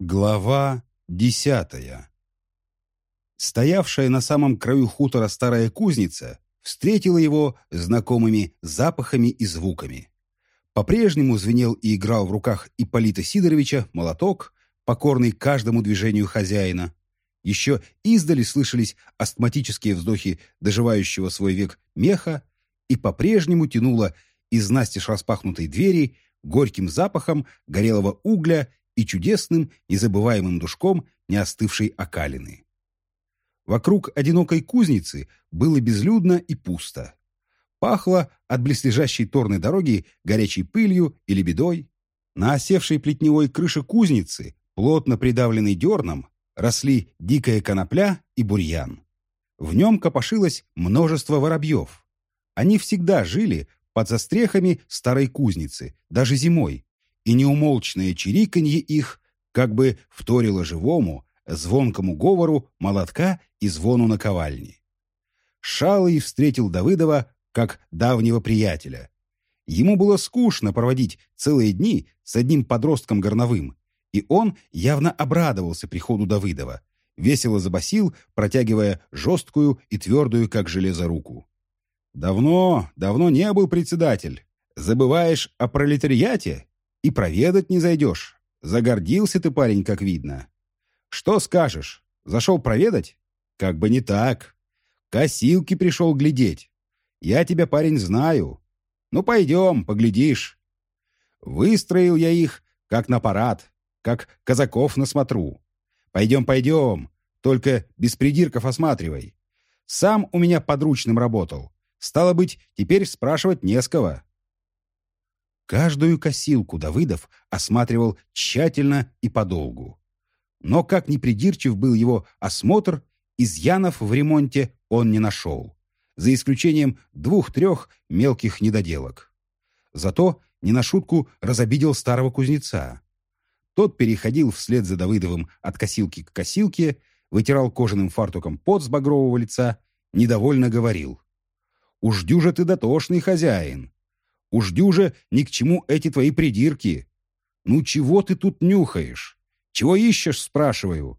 Глава десятая Стоявшая на самом краю хутора старая кузница встретила его знакомыми запахами и звуками. По-прежнему звенел и играл в руках Ипполита Сидоровича молоток, покорный каждому движению хозяина. Еще издали слышались астматические вздохи доживающего свой век меха, и по-прежнему тянуло из настежь распахнутой двери горьким запахом горелого угля и чудесным, незабываемым душком неостывшей окалины. Вокруг одинокой кузницы было безлюдно и пусто. Пахло от близлежащей торной дороги горячей пылью и лебедой. На осевшей плетневой крыше кузницы, плотно придавленной дерном, росли дикая конопля и бурьян. В нем копошилось множество воробьев. Они всегда жили под застрехами старой кузницы, даже зимой, и неумолчное чириканье их как бы вторило живому, звонкому говору молотка и звону наковальни. Шалый встретил Давыдова как давнего приятеля. Ему было скучно проводить целые дни с одним подростком горновым, и он явно обрадовался приходу Давыдова, весело забасил, протягивая жесткую и твердую, как железо, руку. «Давно, давно не был председатель. Забываешь о пролетариате и проведать не зайдешь. Загордился ты, парень, как видно. Что скажешь? Зашел проведать? Как бы не так. Косилки пришел глядеть. Я тебя, парень, знаю. Ну, пойдем, поглядишь. Выстроил я их, как на парад, как казаков на смотру. Пойдем, пойдем, только без придирков осматривай. Сам у меня подручным работал. Стало быть, теперь спрашивать не с кого. Каждую косилку Давыдов осматривал тщательно и подолгу. Но как ни придирчив был его осмотр, изъянов в ремонте он не нашел, за исключением двух-трех мелких недоделок. Зато не на шутку разобидел старого кузнеца. Тот переходил вслед за Давыдовым от косилки к косилке, вытирал кожаным фартуком пот с багрового лица, недовольно говорил. «Уж дюже ты дотошный хозяин. Уж дюже ни к чему эти твои придирки. Ну чего ты тут нюхаешь? Чего ищешь, спрашиваю?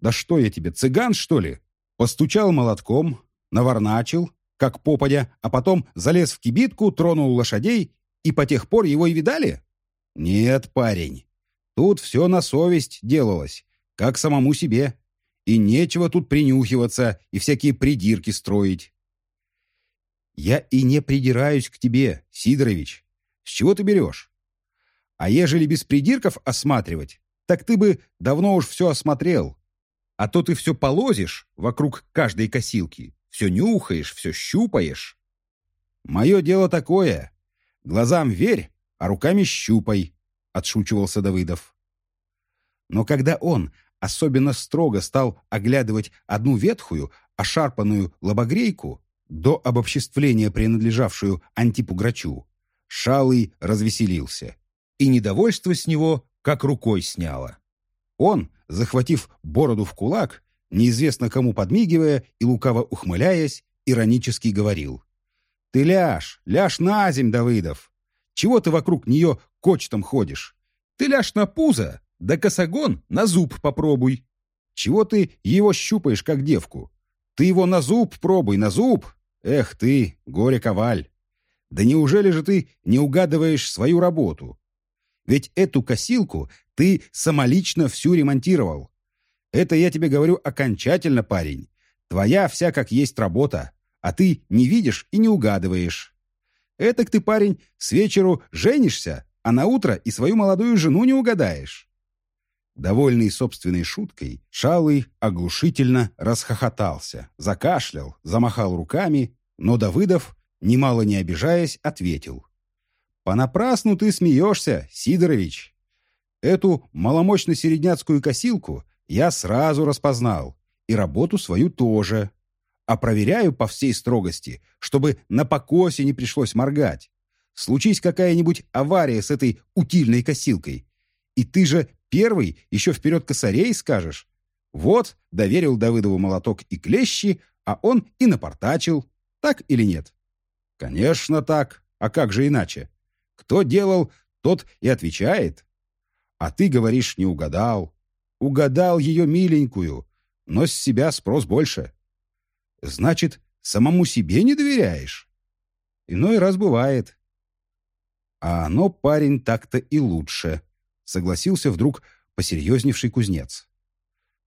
Да что я тебе, цыган, что ли? Постучал молотком, наворначил, как попадя, а потом залез в кибитку, тронул лошадей, и по тех пор его и видали? Нет, парень. Тут все на совесть делалось, как самому себе. И нечего тут принюхиваться и всякие придирки строить. Я и не придираюсь к тебе, Сидорович. С чего ты берешь? А ежели без придирков осматривать, так ты бы давно уж все осмотрел. А то ты все полозишь вокруг каждой косилки, все нюхаешь, все щупаешь. Мое дело такое. Глазам верь, а руками щупай, — отшучивался Давыдов. Но когда он особенно строго стал оглядывать одну ветхую, ошарпанную лобогрейку, до обобществления принадлежавшую Антипу Грачу, Шалый развеселился, и недовольство с него как рукой сняло. Он, захватив бороду в кулак, неизвестно кому подмигивая и лукаво ухмыляясь, иронически говорил. «Ты ляж, ляж на земь, Давыдов! Чего ты вокруг нее кочтом ходишь? Ты ляж на пузо, да косогон на зуб попробуй! Чего ты его щупаешь, как девку? Ты его на зуб пробуй, на зуб! Эх ты, горе-коваль! Да неужели же ты не угадываешь свою работу? Ведь эту косилку ты самолично всю ремонтировал. Это я тебе говорю окончательно, парень. Твоя вся как есть работа, а ты не видишь и не угадываешь. Этак ты, парень, с вечеру женишься, а на утро и свою молодую жену не угадаешь. Довольный собственной шуткой, Шалый оглушительно расхохотался, закашлял, замахал руками, но Давыдов, немало не обижаясь, ответил. «Понапрасну ты смеешься, Сидорович. Эту маломощно-середняцкую косилку я сразу распознал, и работу свою тоже. А проверяю по всей строгости, чтобы на покосе не пришлось моргать. Случись какая-нибудь авария с этой утильной косилкой, и ты же Первый еще вперед косарей скажешь. Вот, доверил Давыдову молоток и клещи, а он и напортачил. Так или нет? Конечно так. А как же иначе? Кто делал, тот и отвечает. А ты говоришь, не угадал. Угадал ее миленькую, но с себя спрос больше. Значит, самому себе не доверяешь? Иной раз бывает. А оно, парень, так-то и лучше, согласился вдруг посерьезневший кузнец.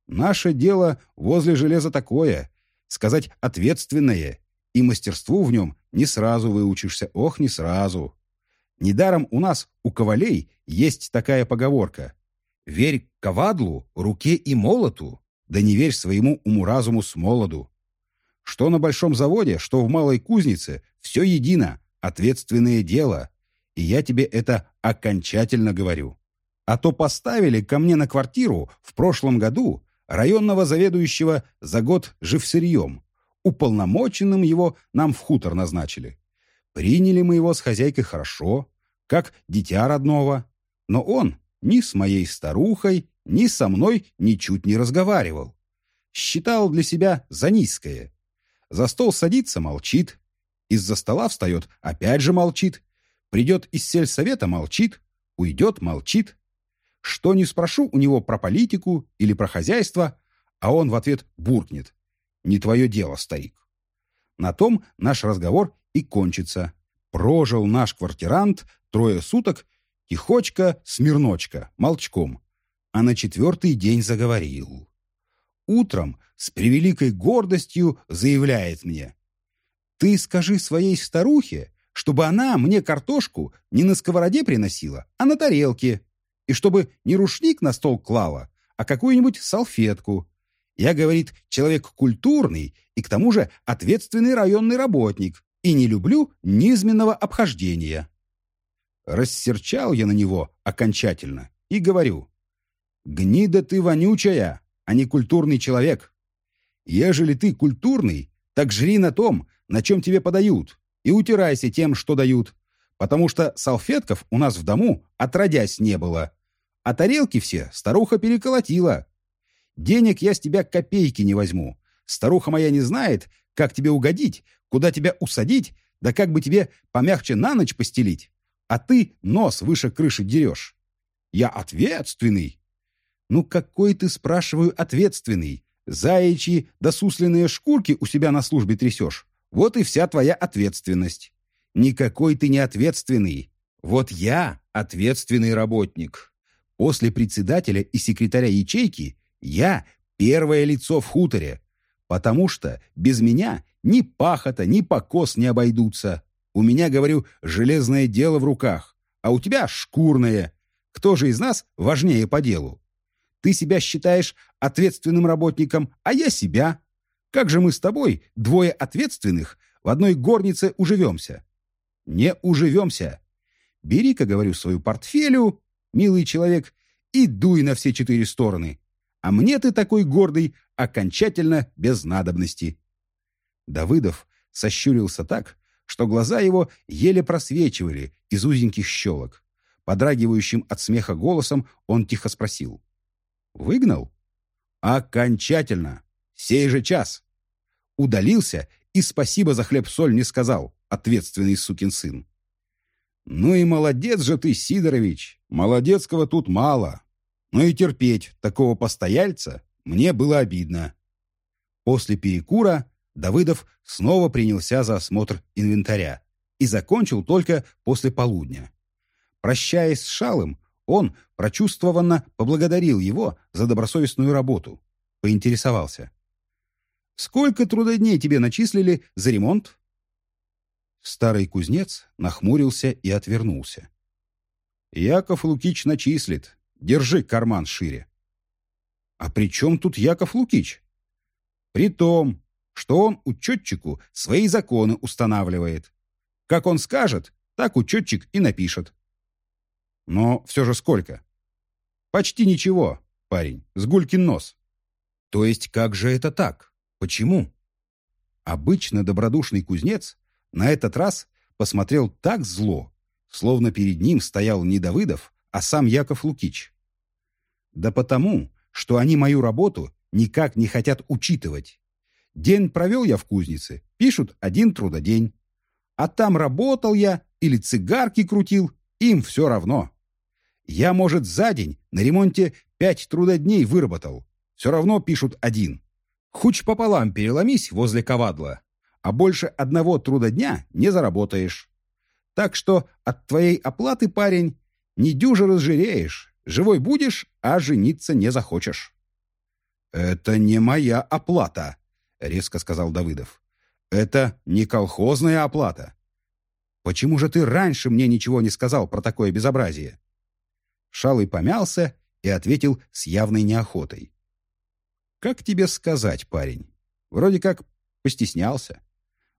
Наше дело возле железа такое, сказать, ответственное, и мастерству в нем не сразу выучишься, ох, не сразу. Недаром у нас, у ковалей, есть такая поговорка. «Верь ковадлу, руке и молоту, да не верь своему уму-разуму с молоду». Что на большом заводе, что в малой кузнице, все едино, ответственное дело. И я тебе это окончательно говорю. А то поставили ко мне на квартиру в прошлом году районного заведующего за год живсырьем. Уполномоченным его нам в хутор назначили. Приняли мы его с хозяйкой хорошо, как дитя родного. Но он ни с моей старухой, ни со мной ничуть не разговаривал. Считал для себя за низкое. За стол садится, молчит. Из-за стола встает, опять же молчит. Придет из сельсовета, молчит. Уйдет, молчит. Что не спрошу у него про политику или про хозяйство, а он в ответ буркнет. Не твое дело, старик. На том наш разговор и кончится. Прожил наш квартирант трое суток, тихочка, смирночка, молчком. А на четвертый день заговорил. Утром с превеликой гордостью заявляет мне. «Ты скажи своей старухе, чтобы она мне картошку не на сковороде приносила, а на тарелке, и чтобы не рушник на стол клала, а какую-нибудь салфетку, я, говорит, человек культурный и к тому же ответственный районный работник и не люблю низменного обхождения. Рассерчал я на него окончательно и говорю, «Гнида ты вонючая, а не культурный человек. Ежели ты культурный, так жри на том, на чем тебе подают, и утирайся тем, что дают, потому что салфетков у нас в дому отродясь не было, а тарелки все старуха переколотила, Денег я с тебя копейки не возьму. Старуха моя не знает, как тебе угодить, куда тебя усадить, да как бы тебе помягче на ночь постелить. А ты нос выше крыши дерешь. Я ответственный. Ну какой ты, спрашиваю, ответственный? Заячьи да сусленные шкурки у себя на службе трясешь. Вот и вся твоя ответственность. Никакой ты не ответственный. Вот я ответственный работник. После председателя и секретаря ячейки я первое лицо в хуторе, потому что без меня ни пахота, ни покос не обойдутся. У меня, говорю, железное дело в руках, а у тебя шкурное. Кто же из нас важнее по делу? Ты себя считаешь ответственным работником, а я себя. Как же мы с тобой, двое ответственных, в одной горнице уживемся? Не уживемся. Бери-ка, говорю, свою портфелю, милый человек, и дуй на все четыре стороны. А мне ты такой гордый, окончательно без надобности». Давыдов сощурился так, что глаза его еле просвечивали из узеньких щелок. Подрагивающим от смеха голосом он тихо спросил. «Выгнал?» «Окончательно! Сей же час!» Удалился и спасибо за хлеб-соль не сказал, ответственный сукин сын. «Ну и молодец же ты, Сидорович! Молодецкого тут мало, но и терпеть такого постояльца мне было обидно. После перекура Давыдов снова принялся за осмотр инвентаря и закончил только после полудня. Прощаясь с Шалым, он прочувствованно поблагодарил его за добросовестную работу. Поинтересовался. «Сколько трудодней тебе начислили за ремонт?» Старый кузнец нахмурился и отвернулся. «Яков Лукич начислит. Держи карман шире. А при чем тут Яков Лукич? При том, что он учетчику свои законы устанавливает. Как он скажет, так учетчик и напишет. Но все же сколько? Почти ничего, парень, с гулькин нос. То есть как же это так? Почему? Обычно добродушный кузнец на этот раз посмотрел так зло, словно перед ним стоял не Давыдов, а сам Яков Лукич. Да потому, что они мою работу никак не хотят учитывать. День провел я в кузнице, пишут один трудодень. А там работал я или цигарки крутил, им все равно. Я, может, за день на ремонте пять трудодней выработал. Все равно пишут один. Хуч пополам переломись возле ковадла, а больше одного трудодня не заработаешь. Так что от твоей оплаты, парень, не дюже разжиреешь. Живой будешь, а жениться не захочешь. «Это не моя оплата», — резко сказал Давыдов. «Это не колхозная оплата. Почему же ты раньше мне ничего не сказал про такое безобразие?» Шалый помялся и ответил с явной неохотой. «Как тебе сказать, парень? Вроде как постеснялся.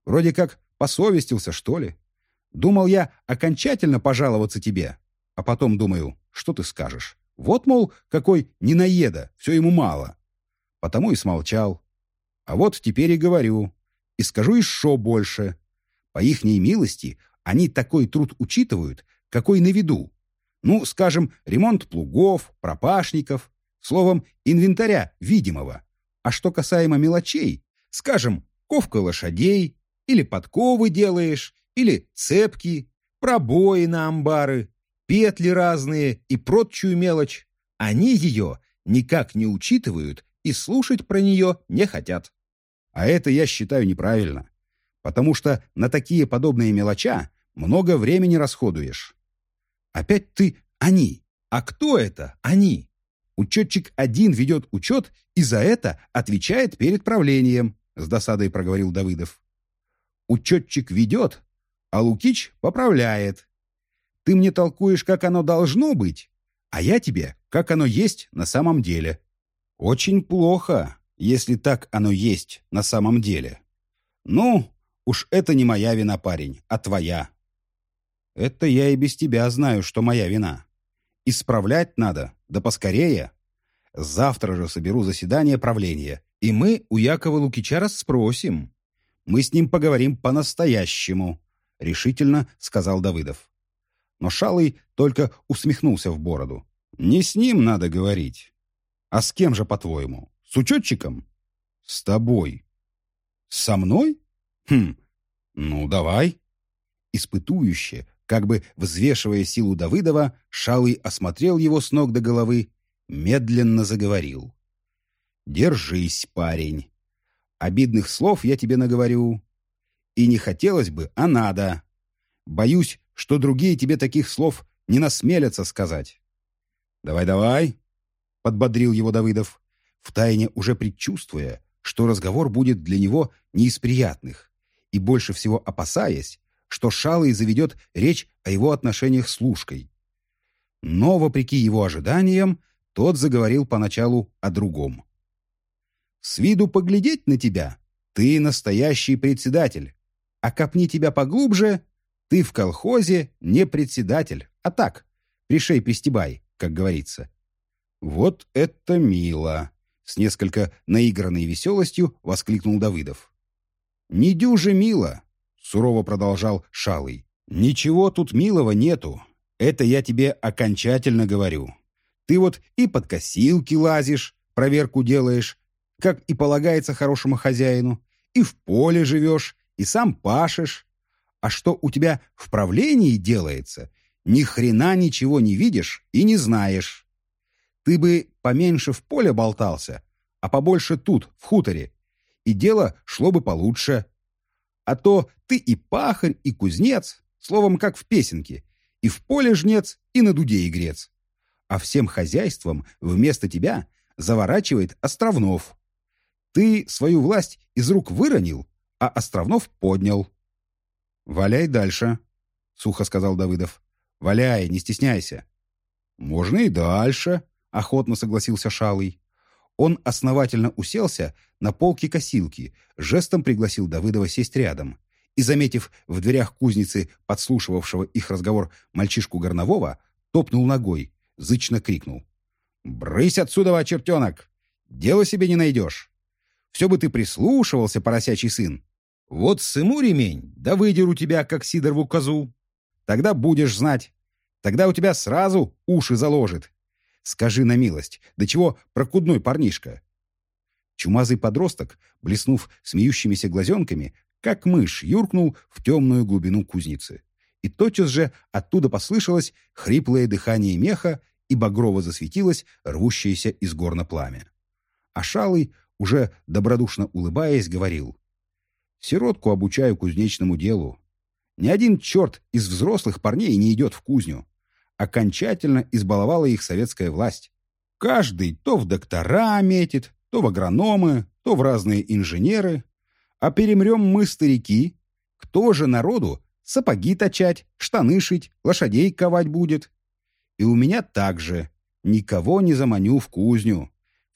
Вроде как посовестился, что ли. Думал я окончательно пожаловаться тебе, а потом думаю, что ты скажешь. Вот, мол, какой ненаеда, все ему мало. Потому и смолчал. А вот теперь и говорю. И скажу еще больше. По ихней милости они такой труд учитывают, какой на виду. Ну, скажем, ремонт плугов, пропашников, словом, инвентаря видимого. А что касаемо мелочей, скажем, ковка лошадей, или подковы делаешь, или цепки, пробои на амбары, петли разные и прочую мелочь, они ее никак не учитывают и слушать про нее не хотят. А это я считаю неправильно, потому что на такие подобные мелоча много времени расходуешь. Опять ты «они». А кто это «они»? Учетчик один ведет учет и за это отвечает перед правлением, с досадой проговорил Давыдов. Учетчик ведет, а Лукич поправляет. Ты мне толкуешь, как оно должно быть, а я тебе, как оно есть на самом деле. Очень плохо, если так оно есть на самом деле. Ну, уж это не моя вина, парень, а твоя. Это я и без тебя знаю, что моя вина. Исправлять надо, да поскорее. Завтра же соберу заседание правления, и мы у Якова Лукича расспросим. Мы с ним поговорим по-настоящему, — решительно сказал Давыдов. Но Шалый только усмехнулся в бороду. Не с ним надо говорить. А с кем же, по-твоему? С учетчиком? С тобой. Со мной? Хм, ну давай. Испытующе, как бы взвешивая силу Давыдова, Шалый осмотрел его с ног до головы, медленно заговорил. «Держись, парень. Обидных слов я тебе наговорю. И не хотелось бы, а надо. Боюсь, что другие тебе таких слов не насмелятся сказать». «Давай-давай», — подбодрил его Давыдов, втайне уже предчувствуя, что разговор будет для него не из приятных, и больше всего опасаясь, что Шалый заведет речь о его отношениях с Лужкой. Но, вопреки его ожиданиям, тот заговорил поначалу о другом. «С виду поглядеть на тебя, ты настоящий председатель, а копни тебя поглубже, ты в колхозе не председатель, а так, пришей-пристебай, как говорится». «Вот это мило!» — с несколько наигранной веселостью воскликнул Давыдов. «Не дюже мило!» сурово продолжал Шалый. «Ничего тут милого нету. Это я тебе окончательно говорю. Ты вот и под косилки лазишь, проверку делаешь, как и полагается хорошему хозяину, и в поле живешь, и сам пашешь. А что у тебя в правлении делается, ни хрена ничего не видишь и не знаешь. Ты бы поменьше в поле болтался, а побольше тут, в хуторе, и дело шло бы получше. А то ты и пахарь, и кузнец, словом, как в песенке, и в поле жнец, и на дуде игрец. А всем хозяйством вместо тебя заворачивает Островнов. Ты свою власть из рук выронил, а Островнов поднял. «Валяй дальше», — сухо сказал Давыдов. «Валяй, не стесняйся». «Можно и дальше», — охотно согласился Шалый. Он основательно уселся на полке косилки, жестом пригласил Давыдова сесть рядом и, заметив в дверях кузницы подслушивавшего их разговор мальчишку Горнового, топнул ногой, зычно крикнул. «Брысь отсюда, чертенок! Дела себе не найдешь! Все бы ты прислушивался, поросячий сын! Вот сыму ремень, да выдеру тебя, как сидорову козу! Тогда будешь знать! Тогда у тебя сразу уши заложит, Скажи на милость, до чего прокудной парнишка?» Чумазый подросток, блеснув смеющимися глазенками, как мышь юркнул в темную глубину кузницы и тотчас же оттуда послышалось хриплое дыхание меха и багрово засветилось рвущееся из горна пламя. А Шалый, уже добродушно улыбаясь, говорил, «Сиротку обучаю кузнечному делу. Ни один черт из взрослых парней не идет в кузню. Окончательно избаловала их советская власть. Каждый то в доктора метит, то в агрономы, то в разные инженеры. А перемрем мы, старики, кто же народу сапоги точать, штаны шить, лошадей ковать будет? И у меня также. Никого не заманю в кузню.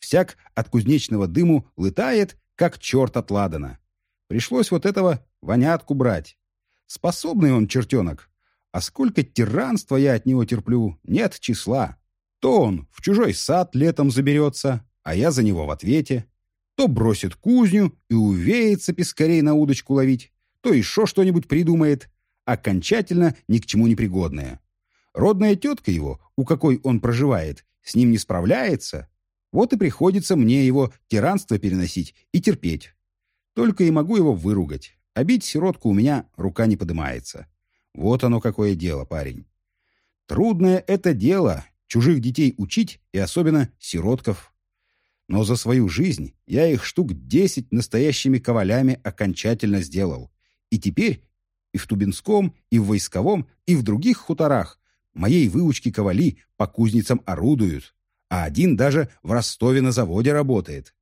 Всяк от кузнечного дыму лытает, как черт от ладана. Пришлось вот этого вонятку брать. Способный он, чертенок. А сколько тиранства я от него терплю, нет числа. То он в чужой сад летом заберется, а я за него в ответе. То бросит кузню и увеется пескарей на удочку ловить, то еще что-нибудь придумает, окончательно ни к чему не пригодное. Родная тетка его, у какой он проживает, с ним не справляется. Вот и приходится мне его тиранство переносить и терпеть. Только и могу его выругать. А бить сиротку у меня рука не подымается. Вот оно какое дело, парень. Трудное это дело — чужих детей учить и особенно сиротков. Но за свою жизнь я их штук десять настоящими ковалями окончательно сделал. И теперь и в Тубинском, и в Войсковом, и в других хуторах моей выучки ковали по кузницам орудуют, а один даже в Ростове на заводе работает.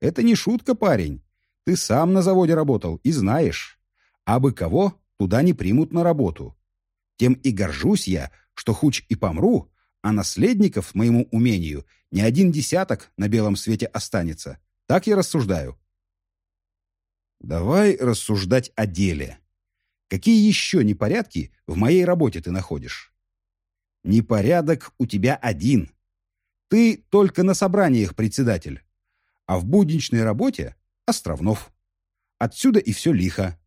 Это не шутка, парень. Ты сам на заводе работал и знаешь. А бы кого туда не примут на работу. Тем и горжусь я, что хуч и помру, а наследников моему умению не один десяток на белом свете останется. Так я рассуждаю. Давай рассуждать о деле. Какие еще непорядки в моей работе ты находишь? Непорядок у тебя один. Ты только на собраниях председатель, а в будничной работе Островнов. Отсюда и все лихо.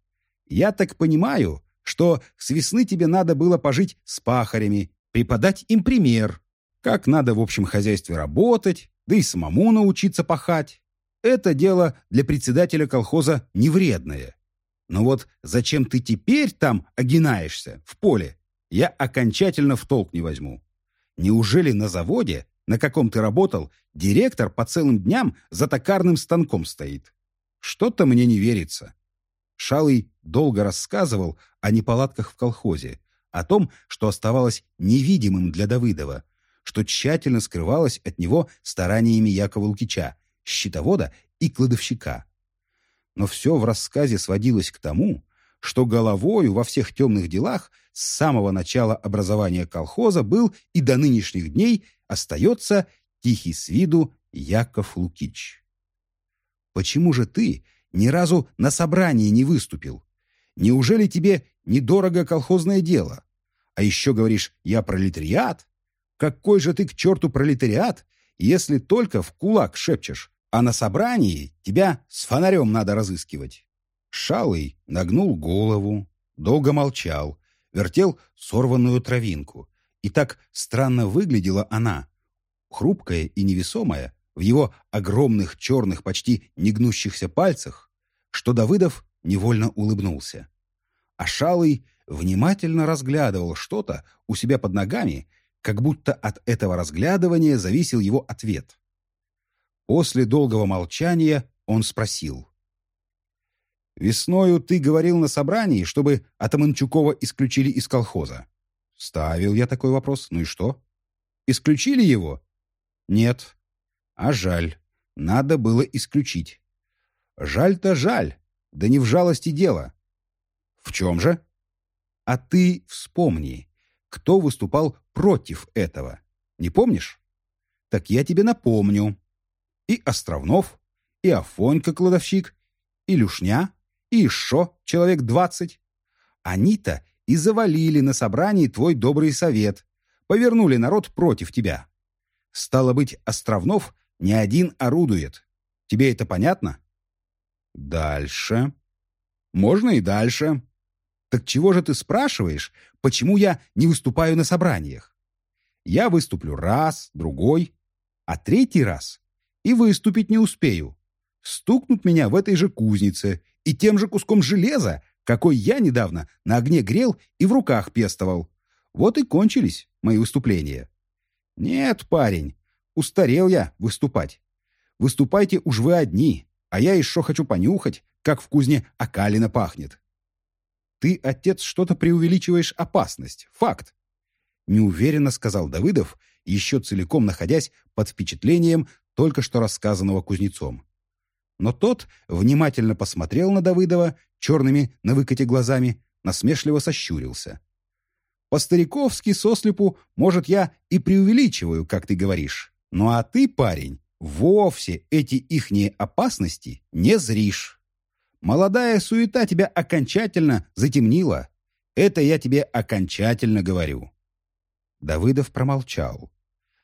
Я так понимаю, что с весны тебе надо было пожить с пахарями, преподать им пример, как надо в общем хозяйстве работать, да и самому научиться пахать. Это дело для председателя колхоза невредное. Но вот зачем ты теперь там огинаешься, в поле, я окончательно в толк не возьму. Неужели на заводе, на каком ты работал, директор по целым дням за токарным станком стоит? Что-то мне не верится. Шалый долго рассказывал о неполадках в колхозе, о том, что оставалось невидимым для Давыдова, что тщательно скрывалось от него стараниями Якова Лукича, счетовода и кладовщика. Но все в рассказе сводилось к тому, что головою во всех темных делах с самого начала образования колхоза был и до нынешних дней остается тихий с виду Яков Лукич. Почему же ты ни разу на собрании не выступил? Неужели тебе недорого колхозное дело? А еще говоришь, я пролетариат? Какой же ты к черту пролетариат, если только в кулак шепчешь, а на собрании тебя с фонарем надо разыскивать? Шалый нагнул голову, долго молчал, вертел сорванную травинку. И так странно выглядела она, хрупкая и невесомая, в его огромных черных, почти негнущихся пальцах, что Давыдов невольно улыбнулся. А Шалый внимательно разглядывал что-то у себя под ногами, как будто от этого разглядывания зависел его ответ. После долгого молчания он спросил. «Весною ты говорил на собрании, чтобы Атаманчукова исключили из колхоза». Ставил я такой вопрос. Ну и что? Исключили его? Нет. А жаль. Надо было исключить. Жаль-то жаль. Да не в жалости дело. В чем же? А ты вспомни, кто выступал против этого. Не помнишь? Так я тебе напомню. И Островнов, и Афонька-кладовщик, и Люшня, и еще человек двадцать. Они-то и завалили на собрании твой добрый совет, повернули народ против тебя. Стало быть, Островнов не один орудует. Тебе это понятно? Дальше. Можно и дальше. Так чего же ты спрашиваешь, почему я не выступаю на собраниях? Я выступлю раз, другой, а третий раз и выступить не успею. Стукнут меня в этой же кузнице и тем же куском железа, какой я недавно на огне грел и в руках пестовал. Вот и кончились мои выступления. Нет, парень, устарел я выступать. Выступайте уж вы одни, а я еще хочу понюхать, как в кузне окалина пахнет. Ты, отец, что-то преувеличиваешь опасность. Факт. Неуверенно сказал Давыдов, еще целиком находясь под впечатлением только что рассказанного кузнецом. Но тот внимательно посмотрел на Давыдова черными на выкате глазами, насмешливо сощурился. «По-стариковски, сослепу, может, я и преувеличиваю, как ты говоришь. Ну а ты, парень, вовсе эти ихние опасности не зришь. Молодая суета тебя окончательно затемнила. Это я тебе окончательно говорю». Давыдов промолчал.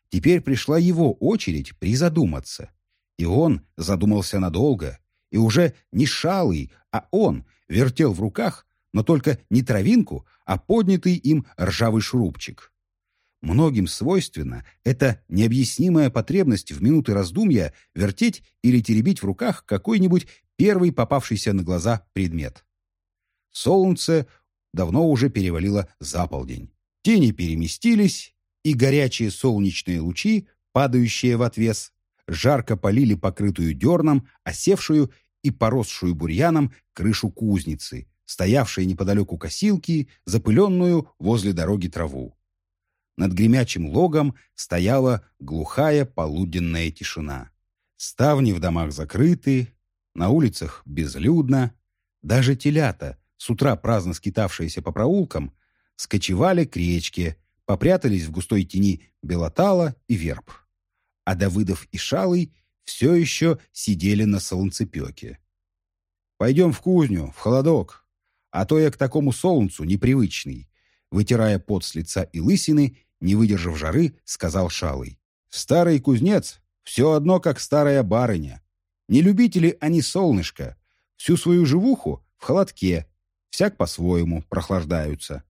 Теперь пришла его очередь призадуматься. И он задумался надолго, и уже не шалый, а он вертел в руках, но только не травинку, а поднятый им ржавый шурупчик. Многим свойственна эта необъяснимая потребность в минуты раздумья вертеть или теребить в руках какой-нибудь первый попавшийся на глаза предмет. Солнце давно уже перевалило за полдень. Тени переместились, и горячие солнечные лучи, падающие в отвес, жарко полили покрытую дерном, осевшую и поросшую бурьяном крышу кузницы, стоявшей неподалеку косилки, запыленную возле дороги траву. Над гремячим логом стояла глухая полуденная тишина. Ставни в домах закрыты, на улицах безлюдно. Даже телята, с утра праздно скитавшиеся по проулкам, скочевали к речке, попрятались в густой тени белотала и верб. А Давыдов и Шалый все еще сидели на солнцепеке. «Пойдем в кузню, в холодок, а то я к такому солнцу непривычный», вытирая пот с лица и лысины, не выдержав жары, сказал Шалый. «Старый кузнец все одно, как старая барыня. Не любители они солнышко. Всю свою живуху в холодке, всяк по-своему прохлаждаются.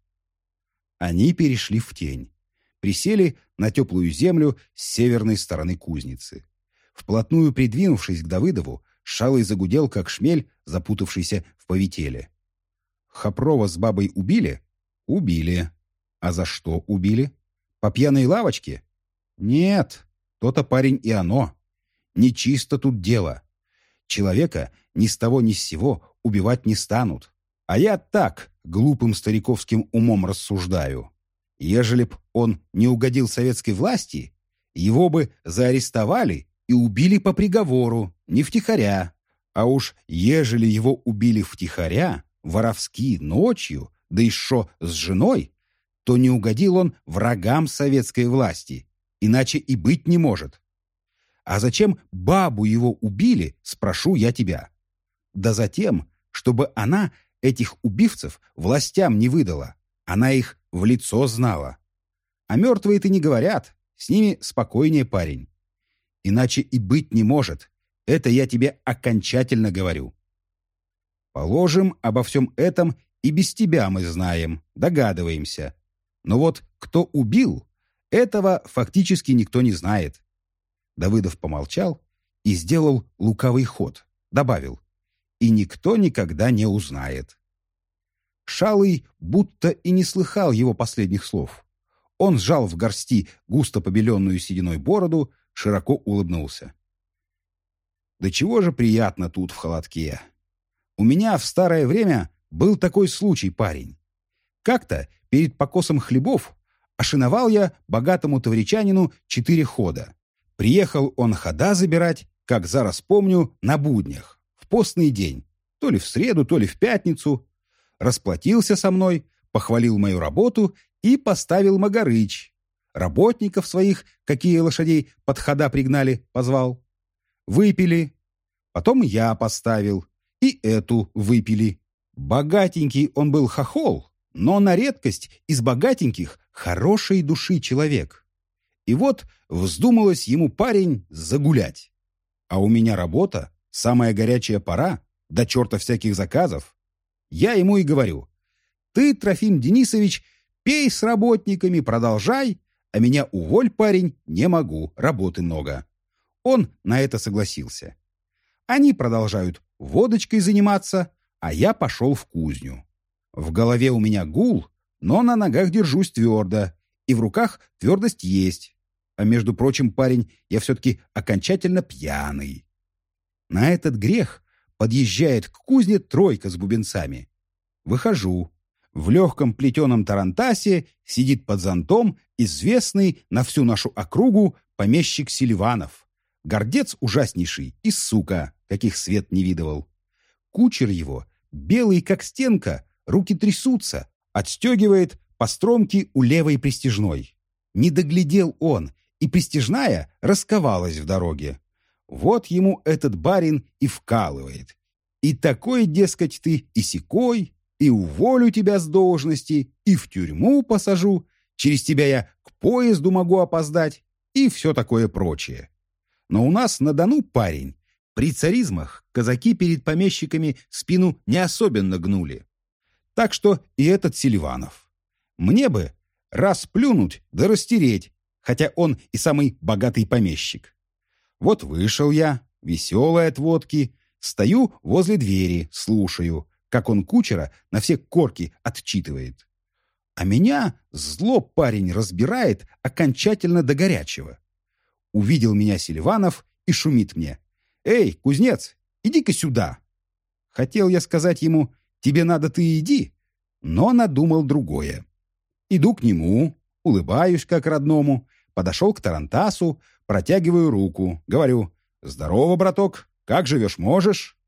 Они перешли в тень. Присели на теплую землю с северной стороны кузницы. Вплотную придвинувшись к Давыдову, Шалый загудел, как шмель, запутавшийся в повителе. «Хопрова с бабой убили?» «Убили. А за что убили? По пьяной лавочке?» «Нет, то-то парень и оно. Нечисто тут дело. Человека ни с того ни с сего убивать не станут. А я так, глупым стариковским умом рассуждаю. Ежели б он не угодил советской власти, его бы заарестовали и убили по приговору, не втихаря. А уж ежели его убили втихаря, воровски, ночью, да еще с женой, то не угодил он врагам советской власти, иначе и быть не может. А зачем бабу его убили, спрошу я тебя. Да затем, чтобы она этих убивцев властям не выдала. Она их в лицо знала. А мертвые-то не говорят. С ними спокойнее парень. Иначе и быть не может. Это я тебе окончательно говорю. Положим, обо всем этом и без тебя мы знаем, догадываемся. Но вот кто убил, этого фактически никто не знает. Давыдов помолчал и сделал лукавый ход. Добавил и никто никогда не узнает. Шалый будто и не слыхал его последних слов. Он сжал в горсти густо побеленную сединой бороду, широко улыбнулся. «Да чего же приятно тут в холодке. У меня в старое время был такой случай, парень. Как-то перед покосом хлебов ошиновал я богатому тавричанину четыре хода. Приехал он хода забирать, как зараз помню, на буднях постный день, то ли в среду, то ли в пятницу, расплатился со мной, похвалил мою работу и поставил Магарыч. Работников своих, какие лошадей под хода пригнали, позвал. Выпили. Потом я поставил. И эту выпили. Богатенький он был хохол, но на редкость из богатеньких хорошей души человек. И вот вздумалось ему парень загулять. А у меня работа самая горячая пора, до черта всяких заказов, я ему и говорю, ты, Трофим Денисович, пей с работниками, продолжай, а меня уволь, парень, не могу, работы много. Он на это согласился. Они продолжают водочкой заниматься, а я пошел в кузню. В голове у меня гул, но на ногах держусь твердо, и в руках твердость есть. А между прочим, парень, я все-таки окончательно пьяный. На этот грех подъезжает к кузне тройка с бубенцами. Выхожу. В легком плетеном тарантасе сидит под зонтом известный на всю нашу округу помещик Сильванов. Гордец ужаснейший и сука, каких свет не видывал. Кучер его, белый как стенка, руки трясутся, отстегивает по стромке у левой пристежной. Не доглядел он, и пристежная расковалась в дороге. Вот ему этот барин и вкалывает. И такой, дескать, ты, и сякой, и уволю тебя с должности, и в тюрьму посажу, через тебя я к поезду могу опоздать, и все такое прочее. Но у нас на Дону парень. При царизмах казаки перед помещиками спину не особенно гнули. Так что и этот Селиванов. Мне бы расплюнуть да растереть, хотя он и самый богатый помещик. Вот вышел я, веселый от водки, стою возле двери, слушаю, как он кучера на все корки отчитывает. А меня зло парень разбирает окончательно до горячего. Увидел меня Селиванов и шумит мне. «Эй, кузнец, иди-ка сюда!» Хотел я сказать ему «Тебе надо, ты иди», но надумал другое. Иду к нему, улыбаюсь как родному, подошел к Тарантасу, протягиваю руку, говорю «Здорово, браток, как живешь, можешь?»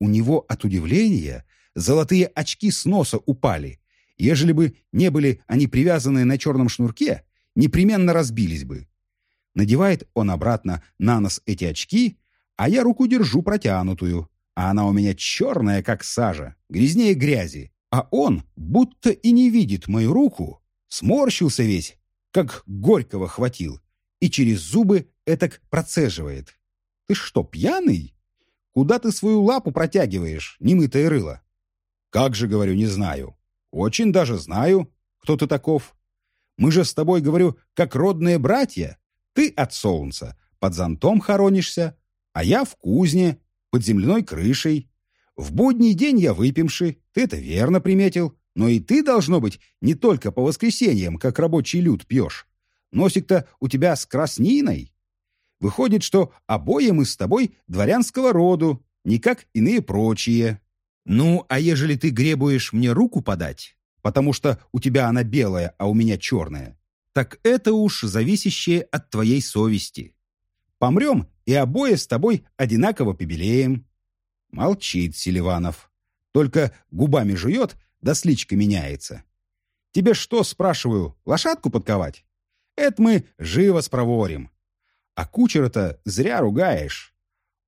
У него от удивления золотые очки с носа упали. Ежели бы не были они привязаны на черном шнурке, непременно разбились бы. Надевает он обратно на нос эти очки, а я руку держу протянутую, а она у меня черная, как сажа, грязнее грязи. А он будто и не видит мою руку, сморщился весь, как горького хватил, и через зубы этак процеживает. «Ты что, пьяный? Куда ты свою лапу протягиваешь, немытое рыло?» «Как же, говорю, не знаю. Очень даже знаю, кто ты таков. Мы же с тобой, говорю, как родные братья. Ты от солнца, под зонтом хоронишься, а я в кузне, под земляной крышей. В будний день я выпивший, ты это верно приметил. Но и ты, должно быть, не только по воскресеньям, как рабочий люд, пьешь. Носик-то у тебя с красниной. Выходит, что обои мы с тобой дворянского роду, не как иные прочие. Ну, а ежели ты гребуешь мне руку подать, потому что у тебя она белая, а у меня черная, так это уж зависящее от твоей совести. Помрем, и обои с тобой одинаково побелеем. Молчит Селиванов. Только губами жует, да сличка меняется. Тебе что, спрашиваю, лошадку подковать? Это мы живо спроворим. А кучера-то зря ругаешь.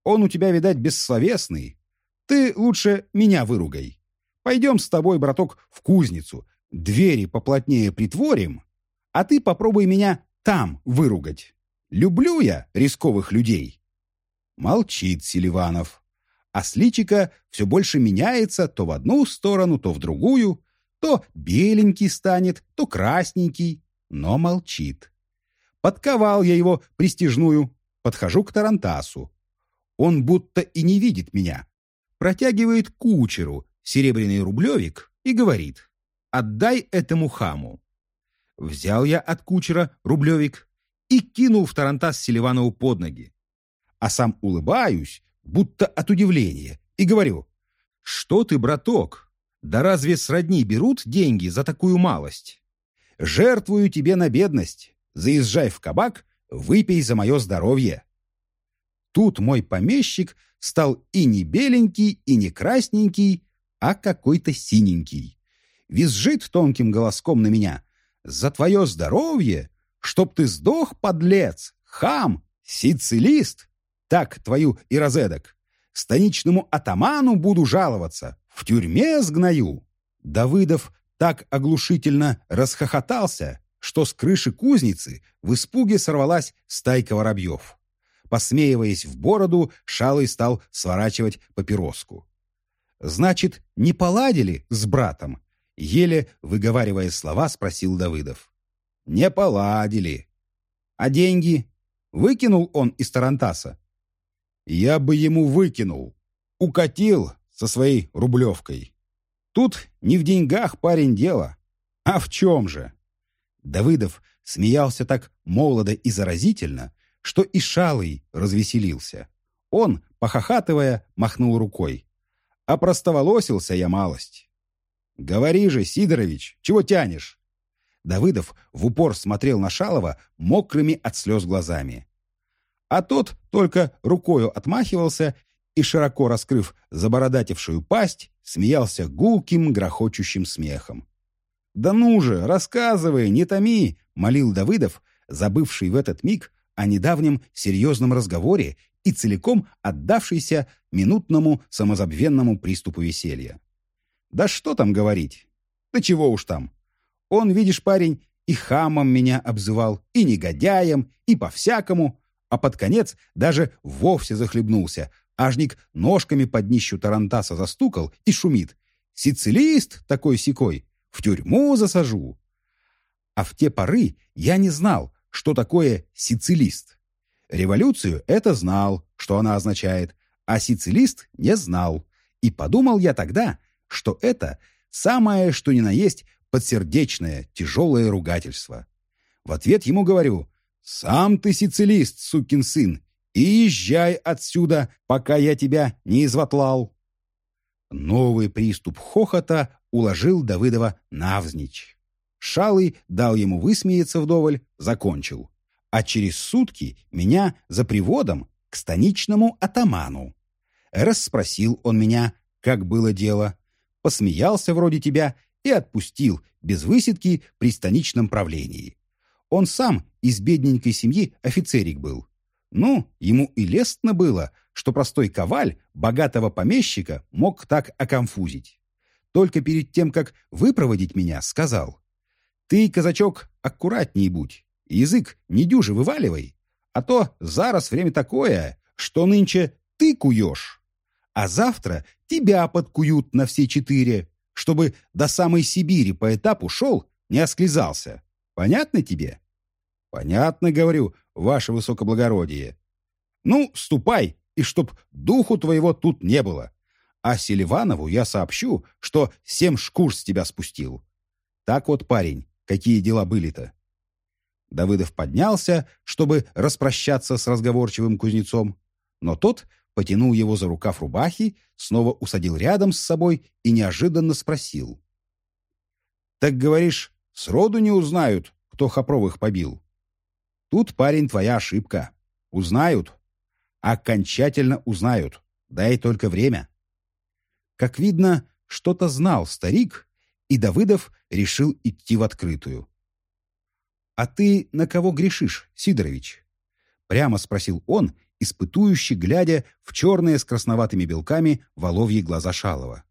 Он у тебя, видать, бессловесный. Ты лучше меня выругай. Пойдем с тобой, браток, в кузницу. Двери поплотнее притворим, а ты попробуй меня там выругать. Люблю я рисковых людей. Молчит Селиванов. А сличика все больше меняется то в одну сторону, то в другую, то беленький станет, то красненький, но молчит. Подковал я его пристижную, подхожу к Тарантасу. Он будто и не видит меня. Протягивает кучеру серебряный рублевик и говорит «Отдай этому хаму». Взял я от кучера рублевик и кинул в Тарантас Селиванову под ноги. А сам улыбаюсь, будто от удивления, и говорю, «Что ты, браток? Да разве сродни берут деньги за такую малость? Жертвую тебе на бедность. Заезжай в кабак, выпей за мое здоровье». Тут мой помещик стал и не беленький, и не красненький, а какой-то синенький. Визжит тонким голоском на меня. «За твое здоровье! Чтоб ты сдох, подлец! Хам! Сицилист! так твою и розедок. Станичному атаману буду жаловаться, в тюрьме сгною». Давыдов так оглушительно расхохотался, что с крыши кузницы в испуге сорвалась стайка воробьев. Посмеиваясь в бороду, Шалый стал сворачивать папироску. «Значит, не поладили с братом?» Еле выговаривая слова, спросил Давыдов. «Не поладили. А деньги? Выкинул он из Тарантаса?» Я бы ему выкинул. Укатил, со своей рублевкой. Тут не в деньгах, парень, дело. А в чем же? Давыдов смеялся так молодо и заразительно, что и Шалый развеселился. Он, похохатывая, махнул рукой. А простоволосился я малость. «Говори же, Сидорович, чего тянешь?» Давыдов в упор смотрел на Шалова мокрыми от слез глазами. А тот только рукою отмахивался и, широко раскрыв забородатившую пасть, смеялся гулким, грохочущим смехом. «Да ну же, рассказывай, не томи!» — молил Давыдов, забывший в этот миг о недавнем серьезном разговоре и целиком отдавшийся минутному самозабвенному приступу веселья. «Да что там говорить? Да чего уж там! Он, видишь, парень, и хамом меня обзывал, и негодяем, и по-всякому, а под конец даже вовсе захлебнулся. Ажник ножками под днищу Тарантаса застукал и шумит. «Сицилист такой-сякой! В тюрьму засажу!» А в те поры я не знал, что такое сицилист. Революцию это знал, что она означает, а сицилист не знал. И подумал я тогда, что это самое, что ни на есть, подсердечное, тяжелое ругательство. В ответ ему говорю, «Сам ты сицилист, сукин сын, и езжай отсюда, пока я тебя не изватлал». Новый приступ хохота уложил Давыдова навзничь. Шалый дал ему высмеяться вдоволь, закончил. А через сутки меня за приводом к станичному атаману. Расспросил он меня, как было дело, посмеялся вроде тебя и отпустил без высидки при станичном правлении. Он сам из бедненькой семьи офицерик был. Ну, ему и лестно было, что простой коваль богатого помещика мог так оконфузить. Только перед тем, как выпроводить меня, сказал, «Ты, казачок, аккуратней будь, язык не дюже вываливай, а то зараз время такое, что нынче ты куешь, а завтра тебя подкуют на все четыре, чтобы до самой Сибири по этапу шел, не осклизался. Понятно тебе? Понятно, говорю, ваше высокоблагородие. Ну, ступай, и чтоб духу твоего тут не было. А Селиванову я сообщу, что семь шкур с тебя спустил. Так вот, парень, какие дела были-то. Давыдов поднялся, чтобы распрощаться с разговорчивым кузнецом, но тот потянул его за рукав рубахи, снова усадил рядом с собой и неожиданно спросил. «Так, говоришь, сроду не узнают, кто Хопровых побил?» «Тут, парень, твоя ошибка. Узнают. Окончательно узнают. Дай только время». Как видно, что-то знал старик, и Давыдов решил идти в открытую. «А ты на кого грешишь, Сидорович?» Прямо спросил он испытующе глядя в черные с красноватыми белками воловьи глаза Шалова.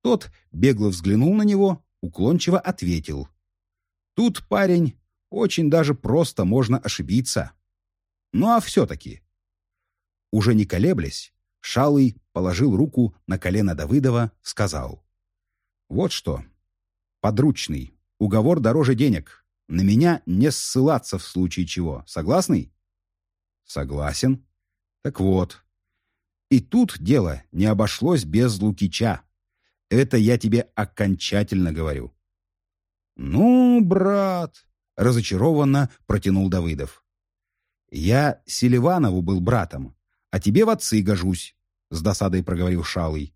Тот бегло взглянул на него, уклончиво ответил. «Тут, парень, очень даже просто можно ошибиться. Ну а все-таки...» Уже не колеблясь, Шалый положил руку на колено Давыдова, сказал. «Вот что. Подручный. Уговор дороже денег. На меня не ссылаться в случае чего. Согласный?» «Согласен», так вот, и тут дело не обошлось без Лукича. Это я тебе окончательно говорю. «Ну, брат», — разочарованно протянул Давыдов. «Я Селиванову был братом, а тебе в отцы гожусь», — с досадой проговорил Шалый.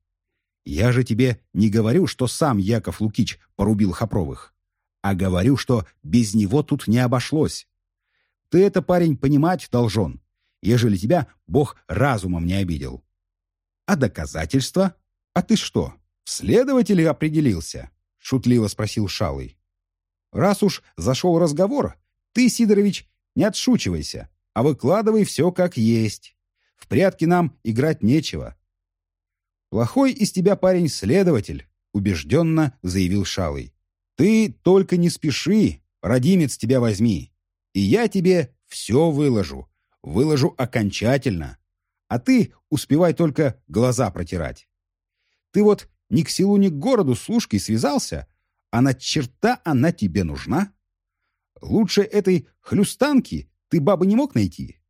«Я же тебе не говорю, что сам Яков Лукич порубил Хопровых, а говорю, что без него тут не обошлось. Ты это, парень, понимать должен ежели тебя Бог разумом не обидел. А доказательства? А ты что, в следователе определился? Шутливо спросил Шалый. Раз уж зашел разговор, ты, Сидорович, не отшучивайся, а выкладывай все как есть. В прятки нам играть нечего. Плохой из тебя парень следователь, убежденно заявил Шалый. Ты только не спеши, родимец тебя возьми, и я тебе все выложу, выложу окончательно, а ты успевай только глаза протирать. Ты вот ни к селу, ни к городу с служкой связался, а черта она тебе нужна? Лучше этой хлюстанки ты бабы не мог найти?